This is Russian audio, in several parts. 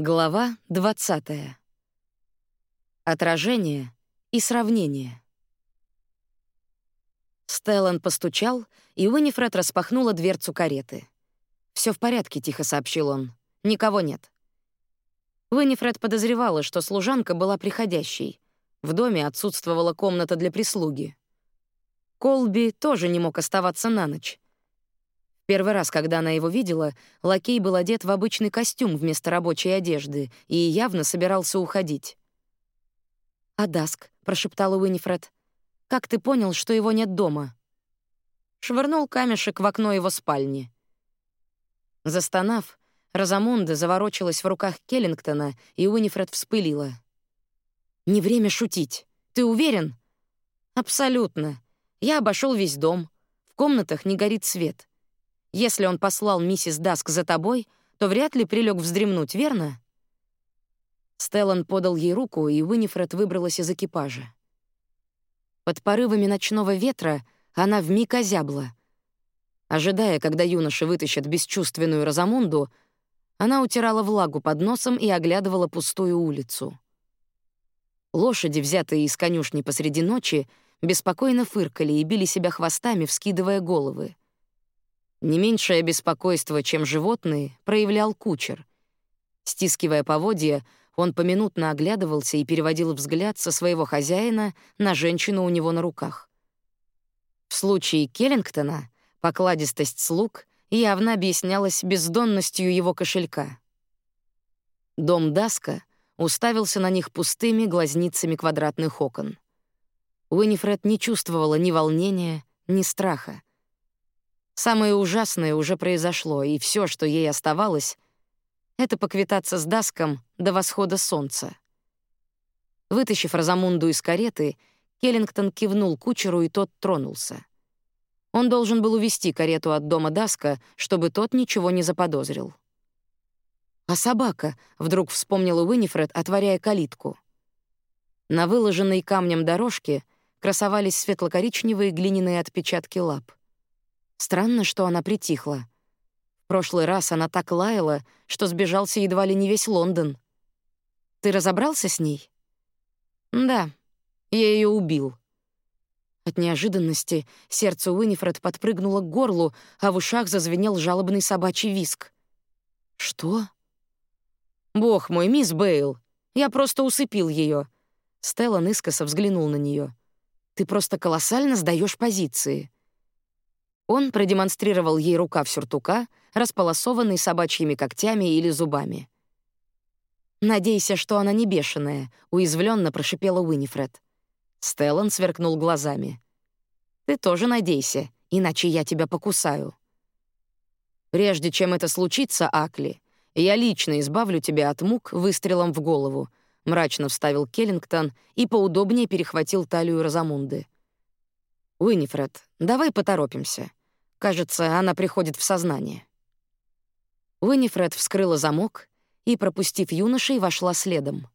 Глава 20. Отражение и сравнение. Стеллан постучал, и Уинифред распахнула дверцу кареты. Все в порядке», — тихо сообщил он. «Никого нет». Уинифред подозревала, что служанка была приходящей. В доме отсутствовала комната для прислуги. Колби тоже не мог оставаться на ночь. Первый раз, когда она его видела, лакей был одет в обычный костюм вместо рабочей одежды и явно собирался уходить. «Адаск», — прошептала Уинифред, — «как ты понял, что его нет дома?» Швырнул камешек в окно его спальни. Застонав, Розамунда заворочилась в руках Келлингтона, и Уинифред вспылила. «Не время шутить. Ты уверен?» «Абсолютно. Я обошел весь дом. В комнатах не горит свет. Если он послал миссис Даск за тобой, то вряд ли прилег вздремнуть, верно?» Стеллан подал ей руку, и Уинифред выбралась из экипажа. Под порывами ночного ветра она вмиг озябла. Ожидая, когда юноша вытащит бесчувственную Розамунду, она утирала влагу под носом и оглядывала пустую улицу. Лошади, взятые из конюшни посреди ночи, беспокойно фыркали и били себя хвостами, вскидывая головы. Не меньшее беспокойство, чем животные, проявлял кучер. Стискивая поводья, он поминутно оглядывался и переводил взгляд со своего хозяина на женщину у него на руках. В случае Келлингтона покладистость слуг явно объяснялась бездонностью его кошелька. Дом Даска уставился на них пустыми глазницами квадратных окон. Уинифред не чувствовала ни волнения, ни страха. Самое ужасное уже произошло, и все, что ей оставалось, это поквитаться с Даском до восхода солнца. Вытащив Розамунду из кареты, Келлингтон кивнул кучеру, и тот тронулся. Он должен был увести карету от дома Даска, чтобы тот ничего не заподозрил. «А собака?» — вдруг вспомнила Уинифред, отворяя калитку. На выложенной камнем дорожке красовались светло-коричневые глиняные отпечатки лап. Странно, что она притихла. В прошлый раз она так лаяла, что сбежался едва ли не весь Лондон. Ты разобрался с ней? Да, я ее убил. От неожиданности сердце Уинифред подпрыгнуло к горлу, а в ушах зазвенел жалобный собачий виск. Что? Бог мой, мисс Бейл, я просто усыпил ее. Стелла искоса взглянул на нее. Ты просто колоссально сдаешь позиции. Он продемонстрировал ей рукав сюртука, располосованный собачьими когтями или зубами. «Надейся, что она не бешеная», — уязвленно прошипела Уинифред. Стеллан сверкнул глазами. «Ты тоже надейся, иначе я тебя покусаю». «Прежде чем это случится, Акли, я лично избавлю тебя от мук выстрелом в голову», — мрачно вставил Келлингтон и поудобнее перехватил талию Розамунды. «Уинифред, давай поторопимся. Кажется, она приходит в сознание. Уинифред вскрыла замок и, пропустив юношей, вошла следом.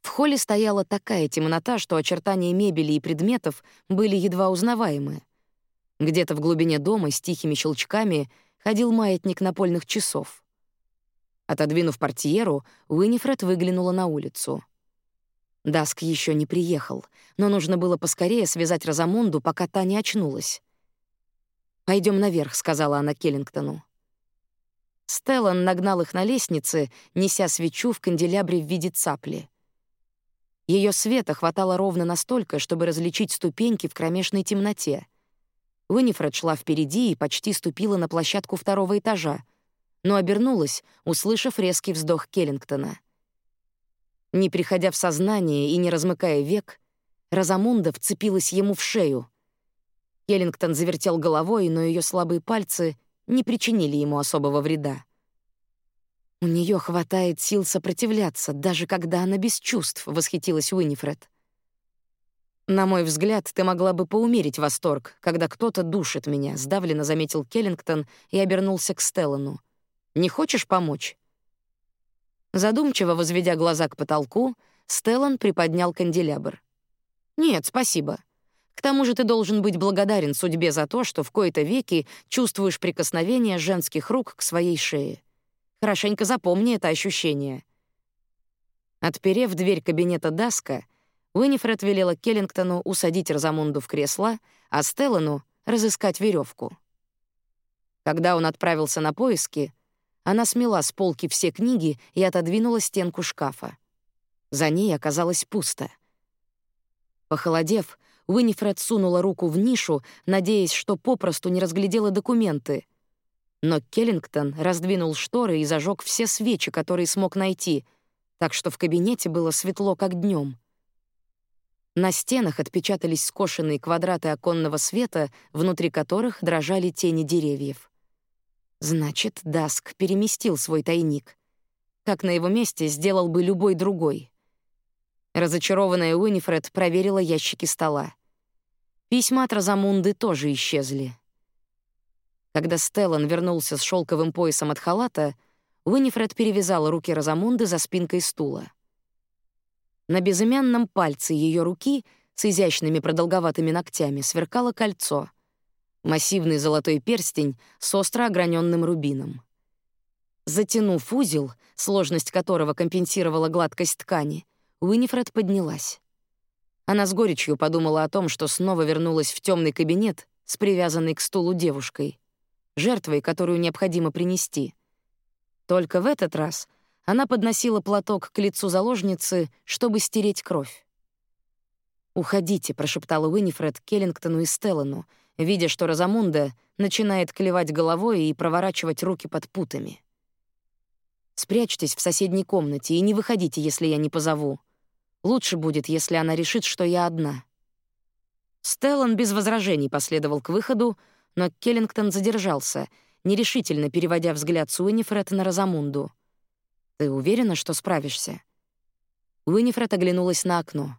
В холле стояла такая темнота, что очертания мебели и предметов были едва узнаваемы. Где-то в глубине дома с тихими щелчками ходил маятник напольных часов. Отодвинув портьеру, Уинифред выглянула на улицу. Даск еще не приехал, но нужно было поскорее связать Розамунду, пока та не очнулась. Пойдем наверх», — сказала она Келлингтону. Стеллан нагнал их на лестнице, неся свечу в канделябре в виде цапли. Ее света хватало ровно настолько, чтобы различить ступеньки в кромешной темноте. Уинифред шла впереди и почти ступила на площадку второго этажа, но обернулась, услышав резкий вздох Келлингтона. Не приходя в сознание и не размыкая век, Розамунда вцепилась ему в шею — Келлингтон завертел головой, но ее слабые пальцы не причинили ему особого вреда. «У нее хватает сил сопротивляться, даже когда она без чувств», — восхитилась Уинифред. «На мой взгляд, ты могла бы поумерить восторг, когда кто-то душит меня», — сдавленно заметил Келлингтон и обернулся к Стеллану. «Не хочешь помочь?» Задумчиво возведя глаза к потолку, Стеллан приподнял канделябр. «Нет, спасибо. К тому же ты должен быть благодарен судьбе за то, что в кои-то веки чувствуешь прикосновение женских рук к своей шее. Хорошенько запомни это ощущение. Отперев дверь кабинета Даска, Уинифред велела Келлингтону усадить Розамунду в кресло, а Стеллану — разыскать веревку. Когда он отправился на поиски, она смела с полки все книги и отодвинула стенку шкафа. За ней оказалось пусто. Похолодев, Уинифред сунула руку в нишу, надеясь, что попросту не разглядела документы. Но Келлингтон раздвинул шторы и зажег все свечи, которые смог найти, так что в кабинете было светло, как днем. На стенах отпечатались скошенные квадраты оконного света, внутри которых дрожали тени деревьев. Значит, Даск переместил свой тайник. Как на его месте сделал бы любой другой. Разочарованная Уинифред проверила ящики стола. Письма от Розамунды тоже исчезли. Когда Стеллан вернулся с шелковым поясом от халата, Уинифред перевязала руки Розамунды за спинкой стула. На безымянном пальце ее руки с изящными продолговатыми ногтями сверкало кольцо — массивный золотой перстень с остро ограненным рубином. Затянув узел, сложность которого компенсировала гладкость ткани, Уинифред поднялась. Она с горечью подумала о том, что снова вернулась в темный кабинет с привязанной к стулу девушкой, жертвой, которую необходимо принести. Только в этот раз она подносила платок к лицу заложницы, чтобы стереть кровь. «Уходите», — прошептала Уинифред Келлингтону и Стеллану, видя, что Розамунда начинает клевать головой и проворачивать руки под путами. «Спрячьтесь в соседней комнате и не выходите, если я не позову. Лучше будет, если она решит, что я одна». Стеллан без возражений последовал к выходу, но Келлингтон задержался, нерешительно переводя взгляд с Уинифред на Розамунду. Ты уверена, что справишься?» Уинифред оглянулась на окно.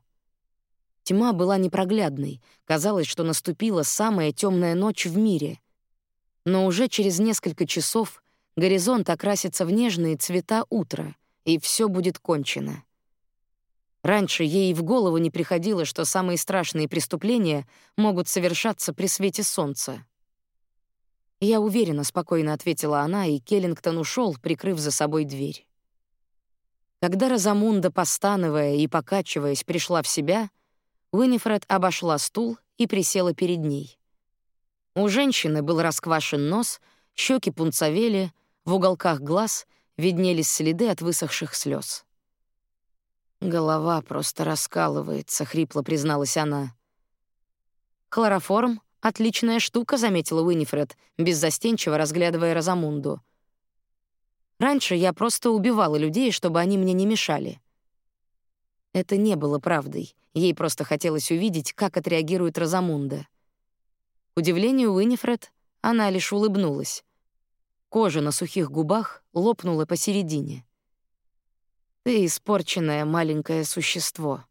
Тьма была непроглядной, казалось, что наступила самая темная ночь в мире. Но уже через несколько часов горизонт окрасится в нежные цвета утра, и все будет кончено. Раньше ей в голову не приходило, что самые страшные преступления могут совершаться при свете солнца. «Я уверена», — спокойно ответила она, и Келлингтон ушел, прикрыв за собой дверь. Когда Розамунда, постановая и покачиваясь, пришла в себя, Уинифред обошла стул и присела перед ней. У женщины был расквашен нос, щеки пунцовели, в уголках глаз виднелись следы от высохших слез. «Голова просто раскалывается», — хрипло призналась она. «Хлороформ — отличная штука», — заметила Уинифред, беззастенчиво разглядывая Розамунду. Раньше я просто убивала людей, чтобы они мне не мешали. Это не было правдой. Ей просто хотелось увидеть, как отреагирует Розамунда. К удивлению Уинифред, она лишь улыбнулась. Кожа на сухих губах лопнула посередине. «Ты испорченное маленькое существо.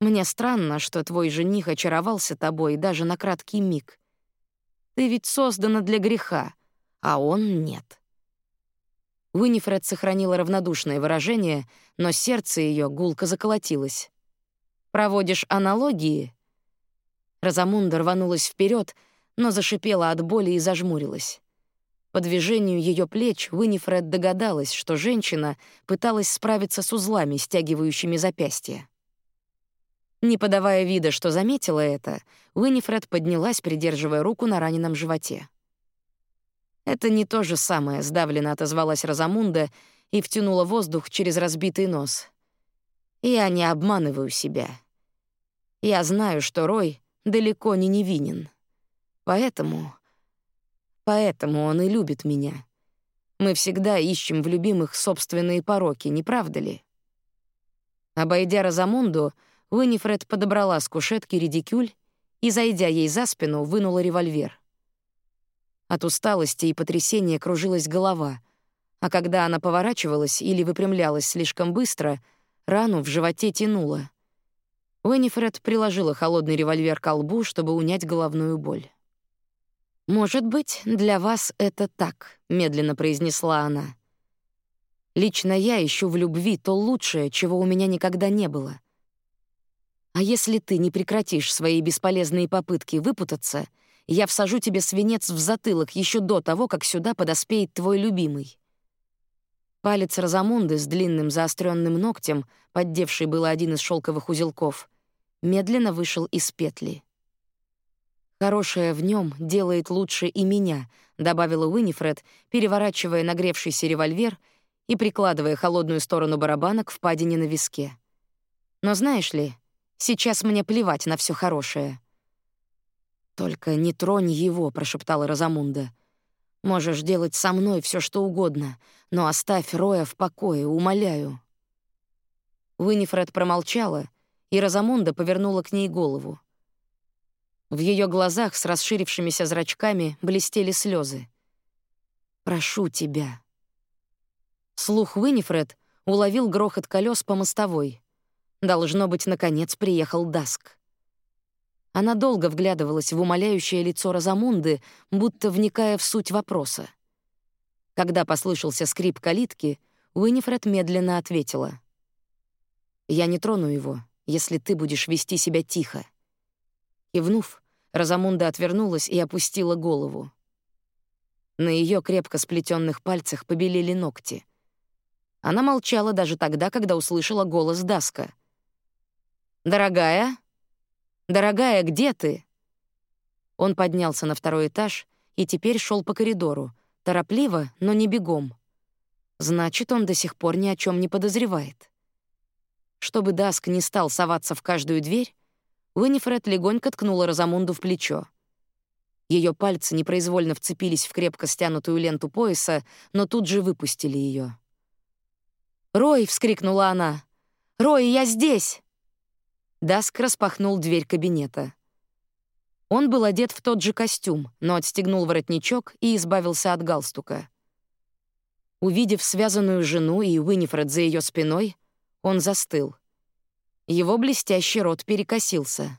Мне странно, что твой жених очаровался тобой даже на краткий миг. Ты ведь создана для греха, а он — нет». Уинифред сохранила равнодушное выражение, но сердце ее гулко заколотилось. «Проводишь аналогии?» Розамунда рванулась вперед, но зашипела от боли и зажмурилась. По движению ее плеч Уинифред догадалась, что женщина пыталась справиться с узлами, стягивающими запястья. Не подавая вида, что заметила это, Уинифред поднялась, придерживая руку на раненом животе. Это не то же самое, сдавленно отозвалась Розамунда и втянула воздух через разбитый нос. Я не обманываю себя. Я знаю, что Рой далеко не невинен. Поэтому... Поэтому он и любит меня. Мы всегда ищем в любимых собственные пороки, не правда ли? Обойдя Розамунду, Уинифред подобрала с кушетки редикюль и, зайдя ей за спину, вынула револьвер — от усталости и потрясения кружилась голова, а когда она поворачивалась или выпрямлялась слишком быстро, рану в животе тянуло. Уэннифред приложила холодный револьвер к лбу, чтобы унять головную боль. «Может быть, для вас это так», — медленно произнесла она. «Лично я ищу в любви то лучшее, чего у меня никогда не было. А если ты не прекратишь свои бесполезные попытки выпутаться — я всажу тебе свинец в затылок еще до того, как сюда подоспеет твой любимый». Палец Розамунды с длинным заостренным ногтем, поддевший было один из шелковых узелков, медленно вышел из петли. «Хорошее в нем делает лучше и меня», — добавила Уинифред, переворачивая нагревшийся револьвер и прикладывая холодную сторону барабана к впадине на виске. «Но знаешь ли, сейчас мне плевать на все хорошее». «Только не тронь его», — прошептала Розамунда. Можешь делать со мной все, что угодно, но оставь Роя в покое, умоляю». Уинифред промолчала, и Розамунда повернула к ней голову. В ее глазах с расширившимися зрачками блестели слезы. «Прошу тебя». Слух Уинифред уловил грохот колес по мостовой. Должно быть, наконец приехал Даск. Она долго вглядывалась в умоляющее лицо Розамунды, будто вникая в суть вопроса. Когда послышался скрип калитки, Уинифред медленно ответила. «Я не трону его, если ты будешь вести себя тихо». Кивнув, Розамунда отвернулась и опустила голову. На ее крепко сплетенных пальцах побелели ногти. Она молчала даже тогда, когда услышала голос Даска. «Дорогая?» «Дорогая, где ты?» Он поднялся на второй этаж и теперь шел по коридору, торопливо, но не бегом. Значит, он до сих пор ни о чем не подозревает. Чтобы Даск не стал соваться в каждую дверь, Уинифред легонько ткнула Розамунду в плечо. Ее пальцы непроизвольно вцепились в крепко стянутую ленту пояса, но тут же выпустили ее. «Рой!» — вскрикнула она. «Рой, я здесь!» Даск распахнул дверь кабинета. Он был одет в тот же костюм, но отстегнул воротничок и избавился от галстука. Увидев связанную жену и Уинифред за ее спиной, он застыл. Его блестящий рот перекосился.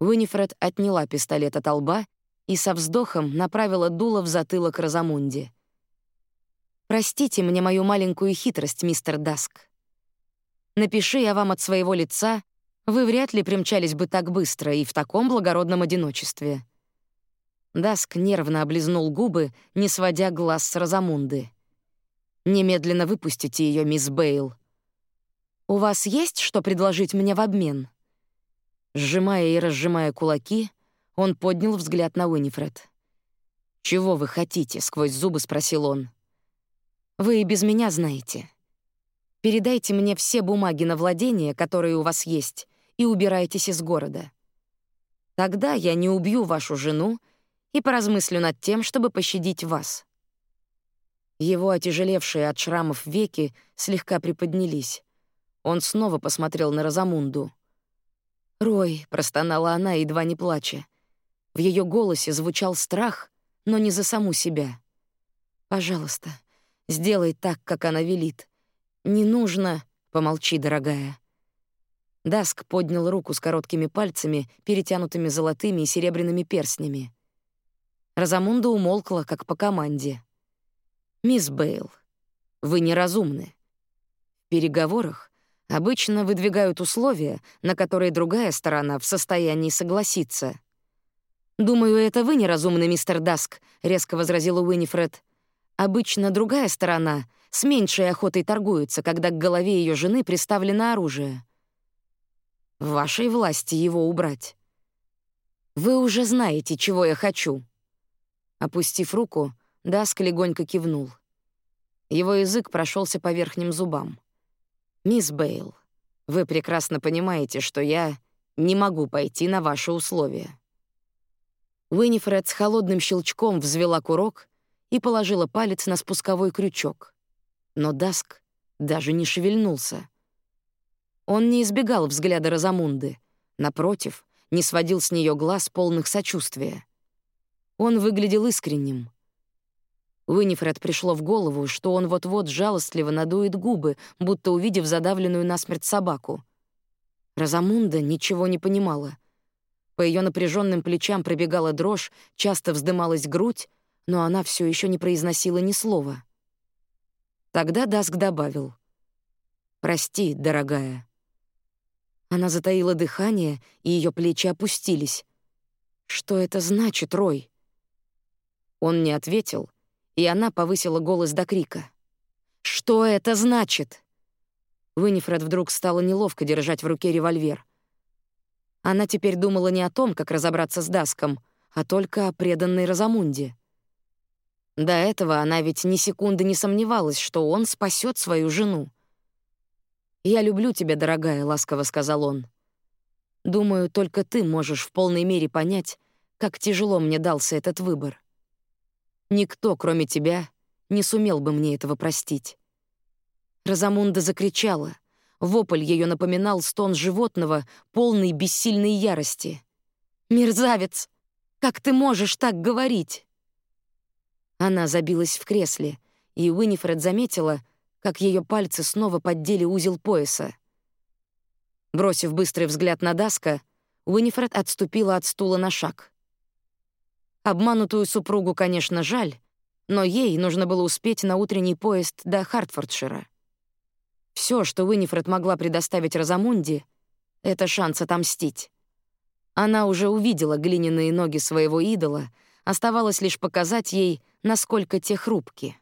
Уинифред отняла пистолет от лба и со вздохом направила дуло в затылок Розамунде. «Простите мне мою маленькую хитрость, мистер Даск. Напиши я вам от своего лица, вы вряд ли примчались бы так быстро и в таком благородном одиночестве». Даск нервно облизнул губы, не сводя глаз с Розамунды. «Немедленно выпустите ее, мисс Бейл». «У вас есть что предложить мне в обмен?» Сжимая и разжимая кулаки, он поднял взгляд на Уинифред. «Чего вы хотите?» — сквозь зубы спросил он. «Вы и без меня знаете. Передайте мне все бумаги на владение, которые у вас есть, и убирайтесь из города. Тогда я не убью вашу жену и поразмыслю над тем, чтобы пощадить вас». Его отяжелевшие от шрамов веки слегка приподнялись. Он снова посмотрел на Розамунду. «Рой», — простонала она, едва не плача. В ее голосе звучал страх, но не за саму себя. «Пожалуйста, сделай так, как она велит. «Не нужно...» «Помолчи, дорогая». Даск поднял руку с короткими пальцами, перетянутыми золотыми и серебряными перстнями. Розамунда умолкла, как по команде. «Мисс Бейл, вы неразумны. В переговорах обычно выдвигают условия, на которые другая сторона в состоянии согласиться». «Думаю, это вы неразумны, мистер Даск», — резко возразила Уинифред. «Обычно другая сторона с меньшей охотой торгуются, когда к голове ее жены приставлено оружие. В вашей власти его убрать. Вы уже знаете, чего я хочу. Опустив руку, Даск легонько кивнул. Его язык прошелся по верхним зубам. «Мисс Бейл, вы прекрасно понимаете, что я не могу пойти на ваши условия». Уинифред с холодным щелчком взвела курок и положила палец на спусковой крючок но Даск даже не шевельнулся. Он не избегал взгляда Розамунды, напротив, не сводил с нее глаз полных сочувствия. Он выглядел искренним. Уинифред пришло в голову, что он вот-вот жалостливо надует губы, будто увидев задавленную насмерть собаку. Розамунда ничего не понимала. По ее напряженным плечам пробегала дрожь, часто вздымалась грудь, но она все еще не произносила ни слова. Тогда Даск добавил. «Прости, дорогая». Она затаила дыхание, и ее плечи опустились. «Что это значит, Рой?» Он не ответил, и она повысила голос до крика. Что это значит? Винифред вдруг стало неловко держать в руке револьвер. Она теперь думала не о том, как разобраться с Даском, а только о преданной Розамунде. До этого она ведь ни секунды не сомневалась, что он спасет свою жену. «Я люблю тебя, дорогая», — ласково сказал он. «Думаю, только ты можешь в полной мере понять, как тяжело мне дался этот выбор. Никто, кроме тебя, не сумел бы мне этого простить». Розамунда закричала. Вопль ее напоминал стон животного, полный бессильной ярости. «Мерзавец! Как ты можешь так говорить?» Она забилась в кресле, и Уинифред заметила, как ее пальцы снова поддели узел пояса. Бросив быстрый взгляд на Даска, Уинифред отступила от стула на шаг. Обманутую супругу, конечно, жаль, но ей нужно было успеть на утренний поезд до Хартфордшира. Все, что Уинифред могла предоставить Розамунде, — это шанс отомстить. Она уже увидела глиняные ноги своего идола, оставалось лишь показать ей, насколько те хрупки.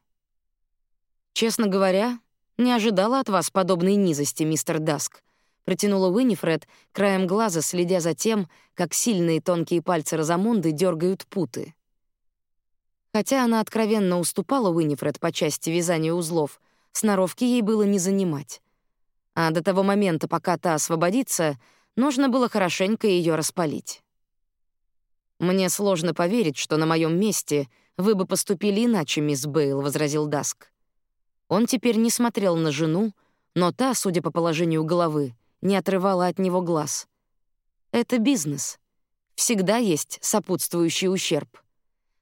«Честно говоря, не ожидала от вас подобной низости, мистер Даск», протянула Уинифред, краем глаза следя за тем, как сильные тонкие пальцы Розамунды дергают путы. Хотя она откровенно уступала Уинифред по части вязания узлов, сноровки ей было не занимать. А до того момента, пока та освободится, нужно было хорошенько ее распалить. «Мне сложно поверить, что на моем месте вы бы поступили иначе, мисс Бейл», — возразил Даск. Он теперь не смотрел на жену, но та, судя по положению головы, не отрывала от него глаз. «Это бизнес. Всегда есть сопутствующий ущерб».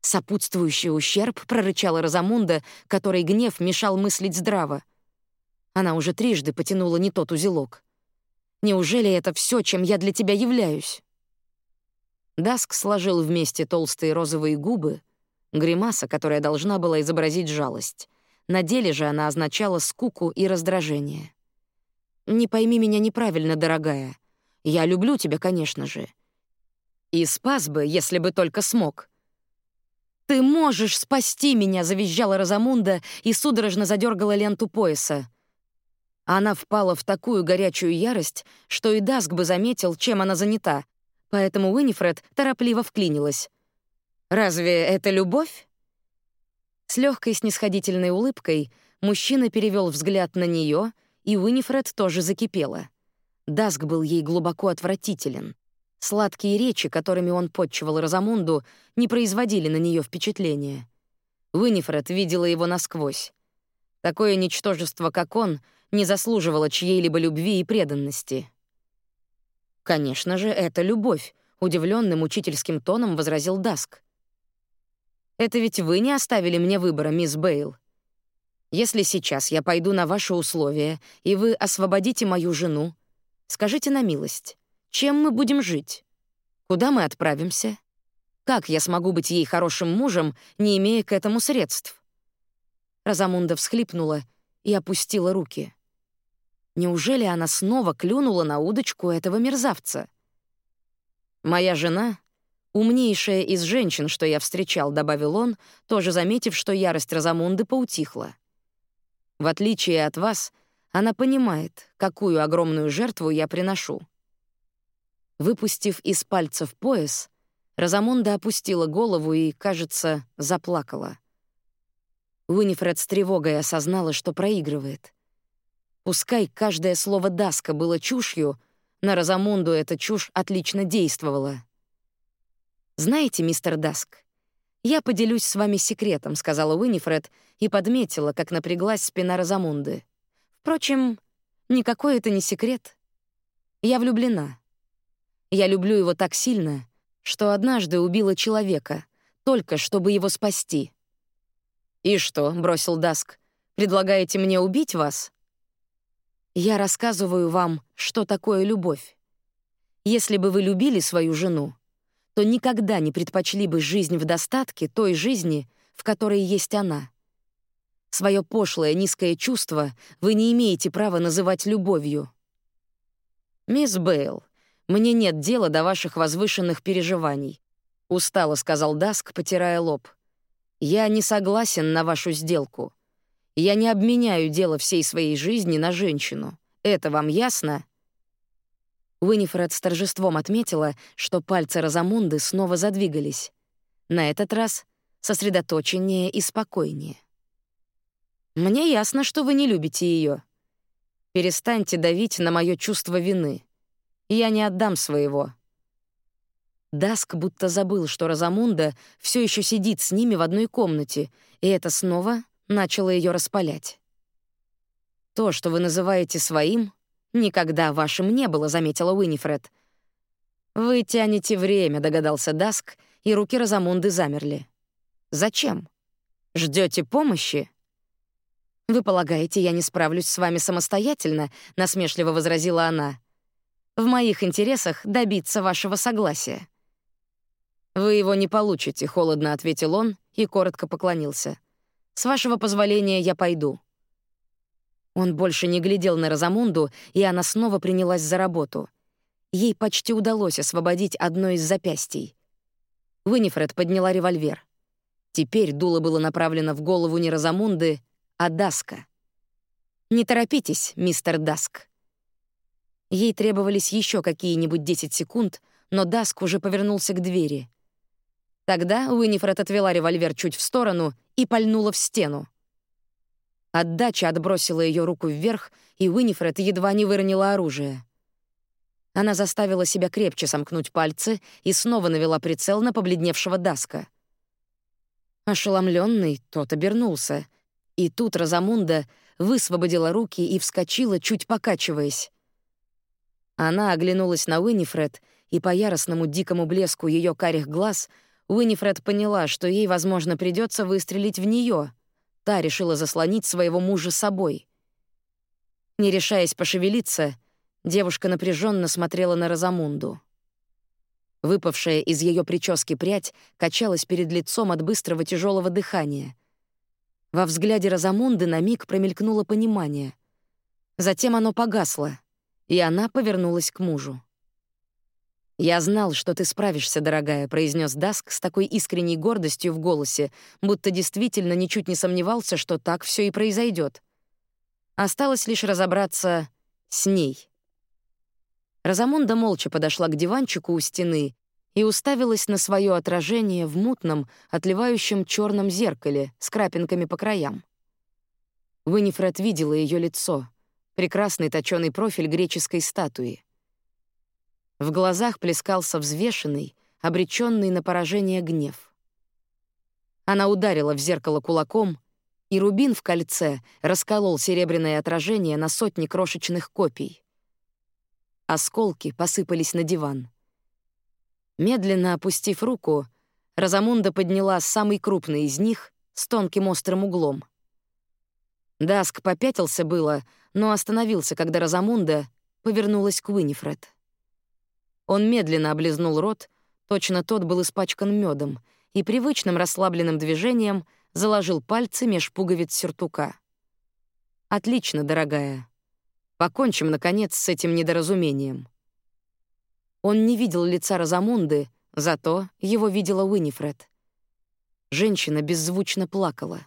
«Сопутствующий ущерб?» — прорычала Розамунда, которой гнев мешал мыслить здраво. Она уже трижды потянула не тот узелок. «Неужели это все, чем я для тебя являюсь?» Даск сложил вместе толстые розовые губы, гримаса, которая должна была изобразить жалость. На деле же она означала скуку и раздражение. «Не пойми меня неправильно, дорогая. Я люблю тебя, конечно же. И спас бы, если бы только смог». «Ты можешь спасти меня!» — завизжала Розамунда и судорожно задергала ленту пояса. Она впала в такую горячую ярость, что и Даск бы заметил, чем она занята, поэтому Уинифред торопливо вклинилась. «Разве это любовь?» С легкой снисходительной улыбкой мужчина перевел взгляд на нее, и Уинифред тоже закипела. Даск был ей глубоко отвратителен. Сладкие речи, которыми он подчивал Розамунду, не производили на нее впечатления. Уинифред видела его насквозь. Такое ничтожество, как он, не заслуживало чьей-либо любви и преданности. «Конечно же, это любовь», — удивленным учительским тоном возразил Даск. Это ведь вы не оставили мне выбора, мисс Бейл. Если сейчас я пойду на ваши условия, и вы освободите мою жену, скажите на милость, чем мы будем жить? Куда мы отправимся? Как я смогу быть ей хорошим мужем, не имея к этому средств?» Розамунда всхлипнула и опустила руки. Неужели она снова клюнула на удочку этого мерзавца? «Моя жена «Умнейшая из женщин, что я встречал», — добавил он, тоже заметив, что ярость Розамунды поутихла. «В отличие от вас, она понимает, какую огромную жертву я приношу». Выпустив из пальцев пояс, Розамунда опустила голову и, кажется, заплакала. Уинифред с тревогой осознала, что проигрывает. Пускай каждое слово Даска было чушью, на Розамунду эта чушь отлично действовала. «Знаете, мистер Даск, я поделюсь с вами секретом», — сказала Уинифред и подметила, как напряглась спина Розамунды. «Впрочем, никакой это не секрет. Я влюблена. Я люблю его так сильно, что однажды убила человека, только чтобы его спасти». «И что?» — бросил Даск. «Предлагаете мне убить вас?» «Я рассказываю вам, что такое любовь. Если бы вы любили свою жену, то никогда не предпочли бы жизнь в достатке той жизни, в которой есть она. Своё пошлое низкое чувство вы не имеете права называть любовью. «Мисс Бейл, мне нет дела до ваших возвышенных переживаний», — устало сказал Даск, потирая лоб. «Я не согласен на вашу сделку. Я не обменяю дело всей своей жизни на женщину. Это вам ясно?» Уинифред с торжеством отметила, что пальцы Розамунды снова задвигались. На этот раз сосредоточеннее и спокойнее. «Мне ясно, что вы не любите ее. Перестаньте давить на мое чувство вины. Я не отдам своего». Даск будто забыл, что Розамунда все еще сидит с ними в одной комнате, и это снова начало ее распалять. «То, что вы называете своим, никогда вашим не было», — заметила Уинифред. «Вы тянете время», — догадался Даск, и руки Розамунды замерли. «Зачем? Ждете помощи?» «Вы полагаете, я не справлюсь с вами самостоятельно?» — насмешливо возразила она. «В моих интересах добиться вашего согласия». «Вы его не получите», — холодно ответил он и коротко поклонился. «С вашего позволения я пойду». Он больше не глядел на Розамунду, и она снова принялась за работу. Ей почти удалось освободить одно из запястий. Винифред подняла револьвер. Теперь дуло было направлено в голову не Розамунды, а Даска. «Не торопитесь, мистер Даск». Ей требовались еще какие-нибудь 10 секунд, но Даск уже повернулся к двери. Тогда Уинифред отвела револьвер чуть в сторону и пальнула в стену. Отдача отбросила ее руку вверх, и Уинифред едва не выронила оружие. Она заставила себя крепче сомкнуть пальцы и снова навела прицел на побледневшего Даска. Ошеломленный, тот обернулся. И тут Розамунда высвободила руки и вскочила, чуть покачиваясь. Она оглянулась на Уинифред, и по яростному дикому блеску ее карих глаз Уинифред поняла, что ей, возможно, придется выстрелить в нее — Та решила заслонить своего мужа собой. Не решаясь пошевелиться, девушка напряженно смотрела на Розамунду. Выпавшая из ее прически прядь качалась перед лицом от быстрого тяжелого дыхания. Во взгляде Розамунды на миг промелькнуло понимание. Затем оно погасло, и она повернулась к мужу. «Я знал, что ты справишься, дорогая», — произнес Даск с такой искренней гордостью в голосе, будто действительно ничуть не сомневался, что так все и произойдет. Осталось лишь разобраться с ней. Розамунда молча подошла к диванчику у стены и уставилась на свое отражение в мутном, отливающем черном зеркале с крапинками по краям. Винифред видела ее лицо, прекрасный точёный профиль греческой статуи. В глазах плескался взвешенный, обреченный на поражение гнев. Она ударила в зеркало кулаком, и рубин в кольце расколол серебряное отражение на сотни крошечных копий. Осколки посыпались на диван. Медленно опустив руку, Розамунда подняла самый крупный из них с тонким острым углом. Даск попятился было, но остановился, когда Розамунда повернулась к Уинифред. Он медленно облизнул рот, точно тот был испачкан медом, и привычным расслабленным движением заложил пальцы меж пуговиц сюртука. «Отлично, дорогая. Покончим, наконец, с этим недоразумением». Он не видел лица Розамунды, зато его видела Уинифред. Женщина беззвучно плакала.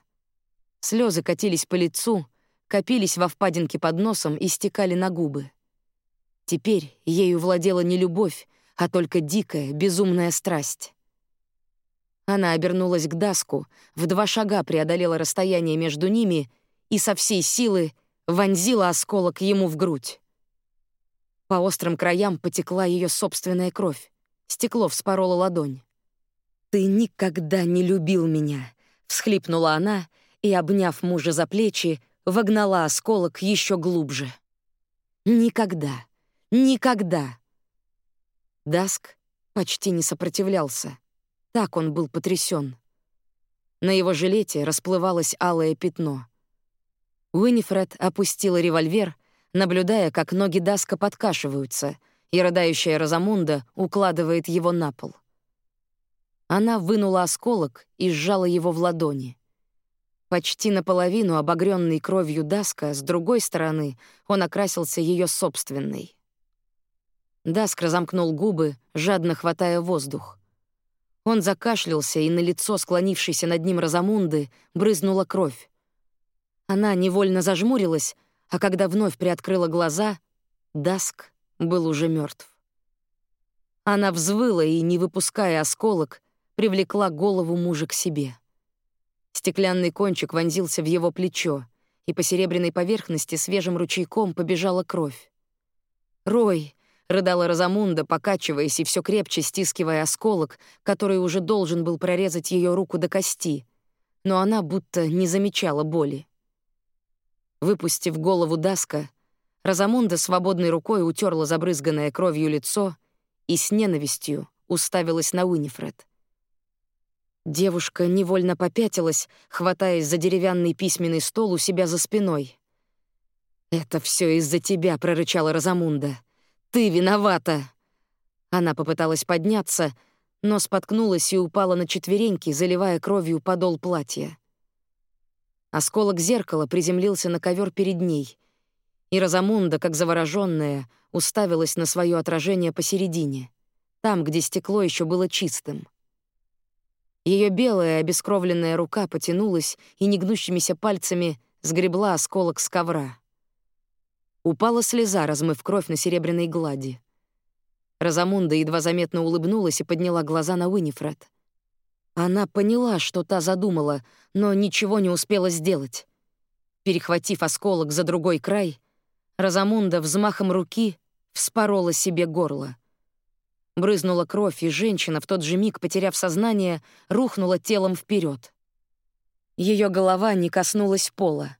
Слезы катились по лицу, копились во впадинке под носом и стекали на губы. Теперь ею владела не любовь, а только дикая, безумная страсть. Она обернулась к Даску, в два шага преодолела расстояние между ними и со всей силы вонзила осколок ему в грудь. По острым краям потекла ее собственная кровь. Стекло вспороло ладонь. «Ты никогда не любил меня», — всхлипнула она и, обняв мужа за плечи, вогнала осколок еще глубже. «Никогда, Никогда. Даск почти не сопротивлялся. Так он был потрясен. На его жилете расплывалось алое пятно. Уинифред опустила револьвер, наблюдая, как ноги Даска подкашиваются, и рыдающая Розамунда укладывает его на пол. Она вынула осколок и сжала его в ладони. Почти наполовину обогренный кровью Даска, с другой стороны он окрасился ее собственной. Даск разомкнул губы, жадно хватая воздух. Он закашлялся, и на лицо, склонившейся над ним Розамунды, брызнула кровь. Она невольно зажмурилась, а когда вновь приоткрыла глаза, Даск был уже мертв. Она взвыла и, не выпуская осколок, привлекла голову мужа к себе. Стеклянный кончик вонзился в его плечо, и по серебряной поверхности свежим ручейком побежала кровь. «Рой!» — рыдала Розамунда, покачиваясь и все крепче стискивая осколок, который уже должен был прорезать ее руку до кости, но она будто не замечала боли. Выпустив голову Даска, Розамунда свободной рукой утерла забрызганное кровью лицо и с ненавистью уставилась на Уинифред. Девушка невольно попятилась, хватаясь за деревянный письменный стол у себя за спиной. «Это все из-за тебя», — прорычала Розамунда. «Ты виновата!» Она попыталась подняться, но споткнулась и упала на четвереньки, заливая кровью подол платья. Осколок зеркала приземлился на ковер перед ней, и Розамунда, как заворожённая, уставилась на свое отражение посередине, там, где стекло еще было чистым. Ее белая обескровленная рука потянулась и негнущимися пальцами сгребла осколок с ковра. Упала слеза, размыв кровь на серебряной глади. Розамунда едва заметно улыбнулась и подняла глаза на Уинифред. Она поняла, что та задумала, но ничего не успела сделать. Перехватив осколок за другой край, Розамунда взмахом руки вспорола себе горло. Брызнула кровь, и женщина, в тот же миг, потеряв сознание, рухнула телом вперед. Ее голова не коснулась пола.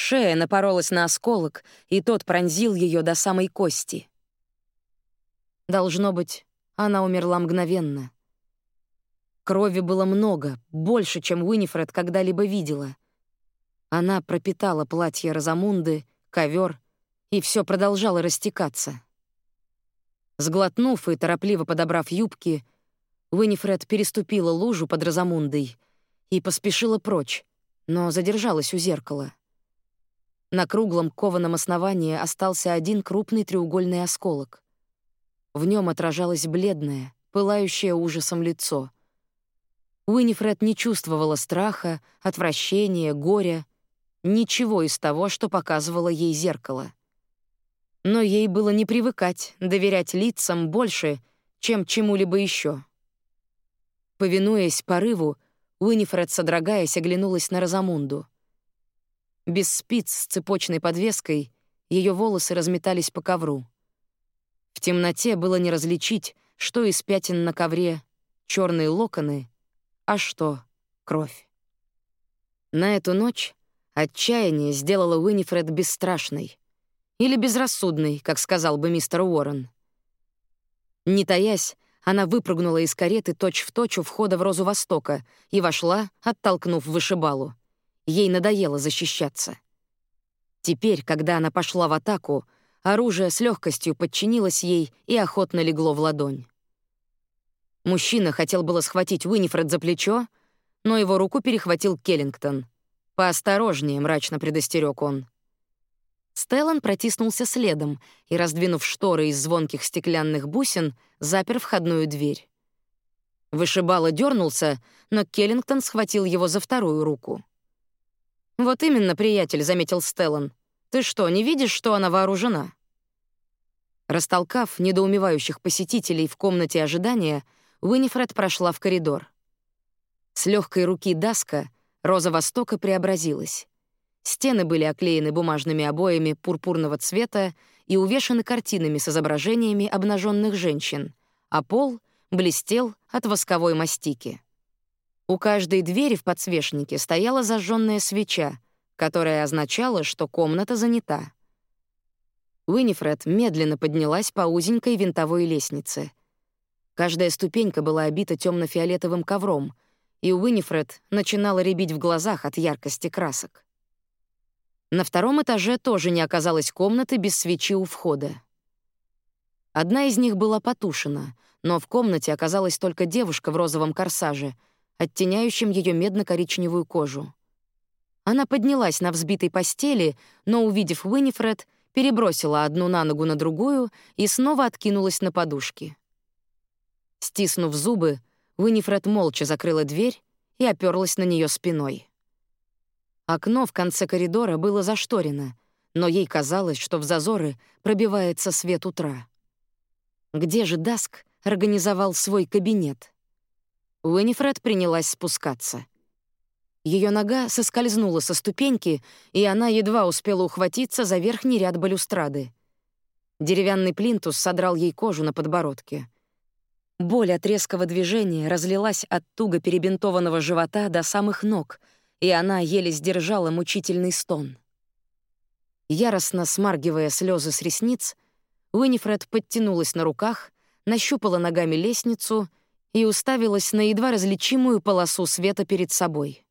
Шея напоролась на осколок, и тот пронзил ее до самой кости. Должно быть, она умерла мгновенно. Крови было много, больше, чем Уинифред когда-либо видела. Она пропитала платье Розамунды, ковер, и все продолжало растекаться. Сглотнув и торопливо подобрав юбки, Уинифред переступила лужу под Розамундой и поспешила прочь, но задержалась у зеркала. На круглом кованом основании остался один крупный треугольный осколок. В нем отражалось бледное, пылающее ужасом лицо. Уинифред не чувствовала страха, отвращения, горя, ничего из того, что показывало ей зеркало. Но ей было не привыкать доверять лицам больше, чем чему-либо еще. Повинуясь порыву, Уинифред, содрогаясь, оглянулась на Розамунду — без спиц с цепочной подвеской ее волосы разметались по ковру. В темноте было не различить, что из пятен на ковре черные локоны, а что — кровь. На эту ночь отчаяние сделало Уинифред бесстрашной. Или безрассудной, как сказал бы мистер Уоррен. Не таясь, она выпрыгнула из кареты точь-в-точь точь у входа в Розу Востока и вошла, оттолкнув вышибалу. Ей надоело защищаться. Теперь, когда она пошла в атаку, оружие с легкостью подчинилось ей и охотно легло в ладонь. Мужчина хотел было схватить Уинифред за плечо, но его руку перехватил Келлингтон. «Поосторожнее», — мрачно предостерег он. Стеллан протиснулся следом и, раздвинув шторы из звонких стеклянных бусин, запер входную дверь. Вышибало дернулся, но Келлингтон схватил его за вторую руку. «Вот именно, приятель», — заметил Стеллан. «Ты что, не видишь, что она вооружена?» Растолкав недоумевающих посетителей в комнате ожидания, Уинифред прошла в коридор. С легкой руки Даска Роза Востока преобразилась. Стены были оклеены бумажными обоями пурпурного цвета и увешаны картинами с изображениями обнаженных женщин, а пол блестел от восковой мастики. У каждой двери в подсвечнике стояла зажженная свеча, которая означала, что комната занята. Уинифред медленно поднялась по узенькой винтовой лестнице. Каждая ступенька была обита темно фиолетовым ковром, и Уинифред начинала рябить в глазах от яркости красок. На втором этаже тоже не оказалось комнаты без свечи у входа. Одна из них была потушена, но в комнате оказалась только девушка в розовом корсаже — оттеняющим ее медно-коричневую кожу. Она поднялась на взбитой постели, но, увидев Уинифред, перебросила одну на ногу на другую и снова откинулась на подушки. Стиснув зубы, Уинифред молча закрыла дверь и оперлась на нее спиной. Окно в конце коридора было зашторено, но ей казалось, что в зазоры пробивается свет утра. Где же Даск организовал свой кабинет? Уинифред принялась спускаться. Ее нога соскользнула со ступеньки, и она едва успела ухватиться за верхний ряд балюстрады. Деревянный плинтус содрал ей кожу на подбородке. Боль от резкого движения разлилась от туго перебинтованного живота до самых ног, и она еле сдержала мучительный стон. Яростно смаргивая слезы с ресниц, Уинифред подтянулась на руках, нащупала ногами лестницу и уставилась на едва различимую полосу света перед собой.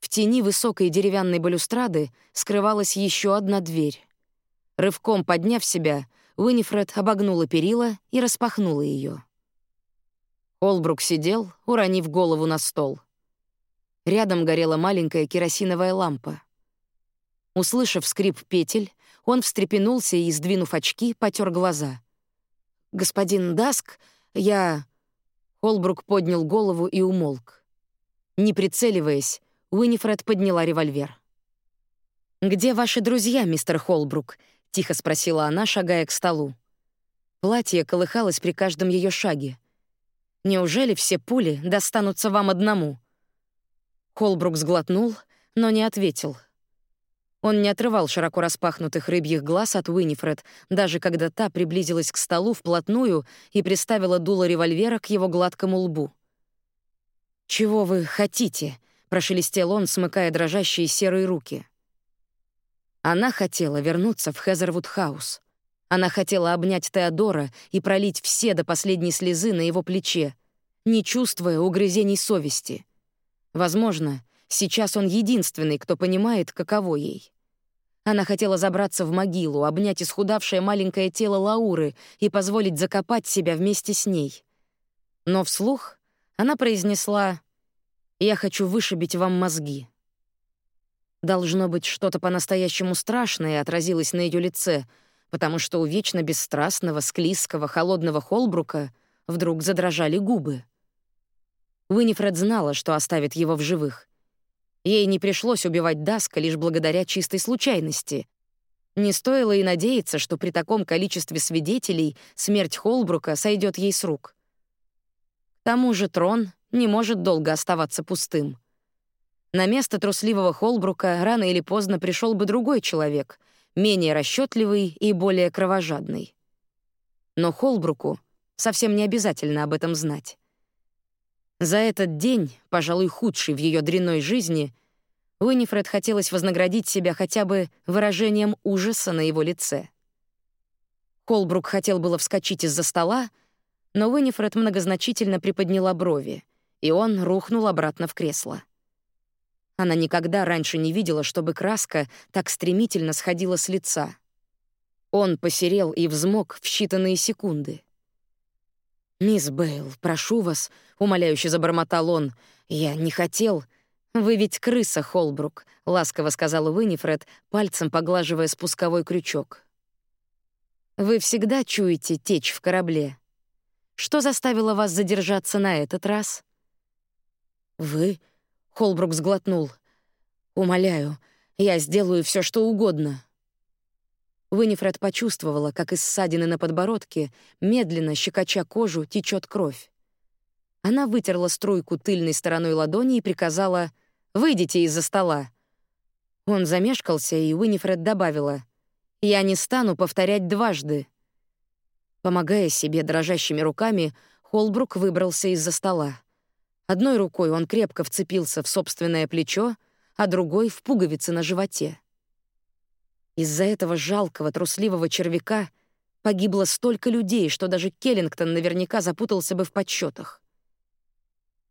В тени высокой деревянной балюстрады скрывалась еще одна дверь. Рывком подняв себя, Уинифред обогнула перила и распахнула ее. Олбрук сидел, уронив голову на стол. Рядом горела маленькая керосиновая лампа. Услышав скрип петель, он встрепенулся и, сдвинув очки, потер глаза. «Господин Даск, я...» Холбрук поднял голову и умолк. Не прицеливаясь, Уинифред подняла револьвер. «Где ваши друзья, мистер Холбрук?» — тихо спросила она, шагая к столу. Платье колыхалось при каждом ее шаге. «Неужели все пули достанутся вам одному?» Холбрук сглотнул, но не ответил. Он не отрывал широко распахнутых рыбьих глаз от Уинифред, даже когда та приблизилась к столу вплотную и приставила дуло револьвера к его гладкому лбу. «Чего вы хотите?» прошелестел он, смыкая дрожащие серые руки. Она хотела вернуться в Хезервуд-хаус. Она хотела обнять Теодора и пролить все до последней слезы на его плече, не чувствуя угрызений совести. Возможно, сейчас он единственный, кто понимает, каково ей. Она хотела забраться в могилу, обнять исхудавшее маленькое тело Лауры и позволить закопать себя вместе с ней. Но вслух она произнесла я хочу вышибить вам мозги». Должно быть, что-то по-настоящему страшное отразилось на ее лице, потому что у вечно бесстрастного, склизкого, холодного Холбрука вдруг задрожали губы. Уинифред знала, что оставит его в живых. Ей не пришлось убивать Даска лишь благодаря чистой случайности. Не стоило и надеяться, что при таком количестве свидетелей смерть Холбрука сойдет ей с рук. К тому же трон не может долго оставаться пустым. На место трусливого Холбрука рано или поздно пришел бы другой человек, менее расчетливый и более кровожадный. Но Холбруку совсем не обязательно об этом знать. За этот день, пожалуй, худший в ее дрянной жизни, Уинифред хотелось вознаградить себя хотя бы выражением ужаса на его лице. Холбрук хотел было вскочить из-за стола, но Уинифред многозначительно приподняла брови — и он рухнул обратно в кресло. Она никогда раньше не видела, чтобы краска так стремительно сходила с лица. Он посерел и взмок в считанные секунды. «Мисс Бейл, прошу вас», — умоляюще забормотал он, — «я не хотел...» «Вы ведь крыса, Холбрук», — ласково сказала Уинифред, пальцем поглаживая спусковой крючок. «Вы всегда чуете течь в корабле. Что заставило вас задержаться на этот раз?» «Вы?» — Холбрук сглотнул. «Умоляю, я сделаю все, что угодно». Уинифред почувствовала, как из ссадины на подбородке, медленно щекоча кожу, течет кровь. Она вытерла струйку тыльной стороной ладони и приказала «Выйдите из-за стола». Он замешкался, и Уинифред добавила «Я не стану повторять дважды». Помогая себе дрожащими руками, Холбрук выбрался из-за стола. Одной рукой он крепко вцепился в собственное плечо, а другой — в пуговицы на животе. Из-за этого жалкого, трусливого червяка погибло столько людей, что даже Келлингтон наверняка запутался бы в подсчетах.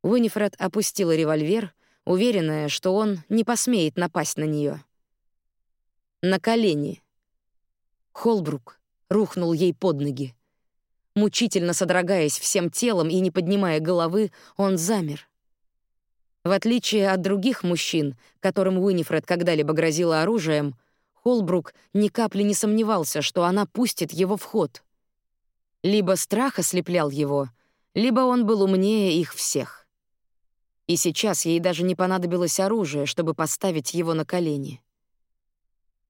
Уинифред опустила револьвер, уверенная, что он не посмеет напасть на нее. На колени. Холбрук рухнул ей под ноги. Мучительно содрогаясь всем телом и не поднимая головы, он замер. В отличие от других мужчин, которым Уинифред когда-либо грозила оружием, Холбрук ни капли не сомневался, что она пустит его в ход. Либо страх ослеплял его, либо он был умнее их всех. И сейчас ей даже не понадобилось оружие, чтобы поставить его на колени.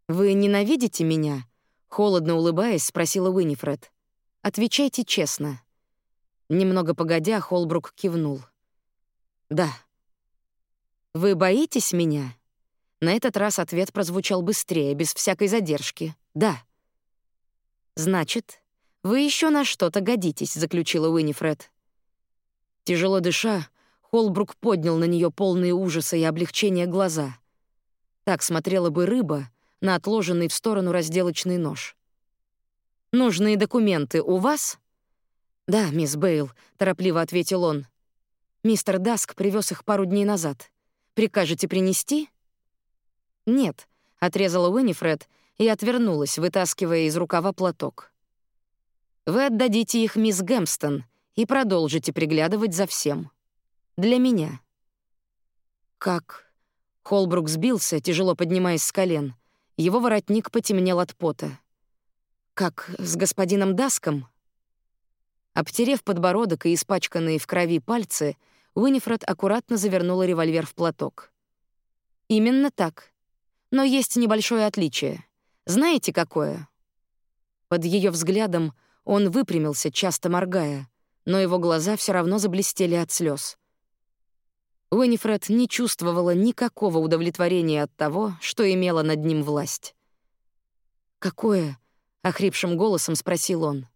«Вы ненавидите меня?» — холодно улыбаясь, спросила Уинифред. «Отвечайте честно». Немного погодя, Холбрук кивнул. «Да». «Вы боитесь меня?» На этот раз ответ прозвучал быстрее, без всякой задержки. «Да». «Значит, вы еще на что-то годитесь», — заключила Уинифред. Тяжело дыша, Холбрук поднял на нее полные ужаса и облегчения глаза. Так смотрела бы рыба на отложенный в сторону разделочный нож. «Нужные документы у вас?» «Да, мисс Бейл», — торопливо ответил он. «Мистер Даск привез их пару дней назад. Прикажете принести?» «Нет», — отрезала Уинифред и отвернулась, вытаскивая из рукава платок. «Вы отдадите их мисс Гэмстон и продолжите приглядывать за всем. Для меня». «Как?» Холбрук сбился, тяжело поднимаясь с колен. Его воротник потемнел от пота. «Как с господиномДаском?» Обтерев подбородок и испачканные в крови пальцы, Уинифред аккуратно завернула револьвер в платок. «Именно так. Но есть небольшое отличие. Знаете, какое?» Под ее взглядом он выпрямился, часто моргая, но его глаза все равно заблестели от слез. Уинифред не чувствовала никакого удовлетворения от того, что имела над ним власть. «Какое?» — охрипшим голосом спросил он.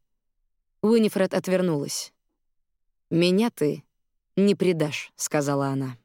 Уинифред отвернулась. «Меня ты не предашь», — сказала она.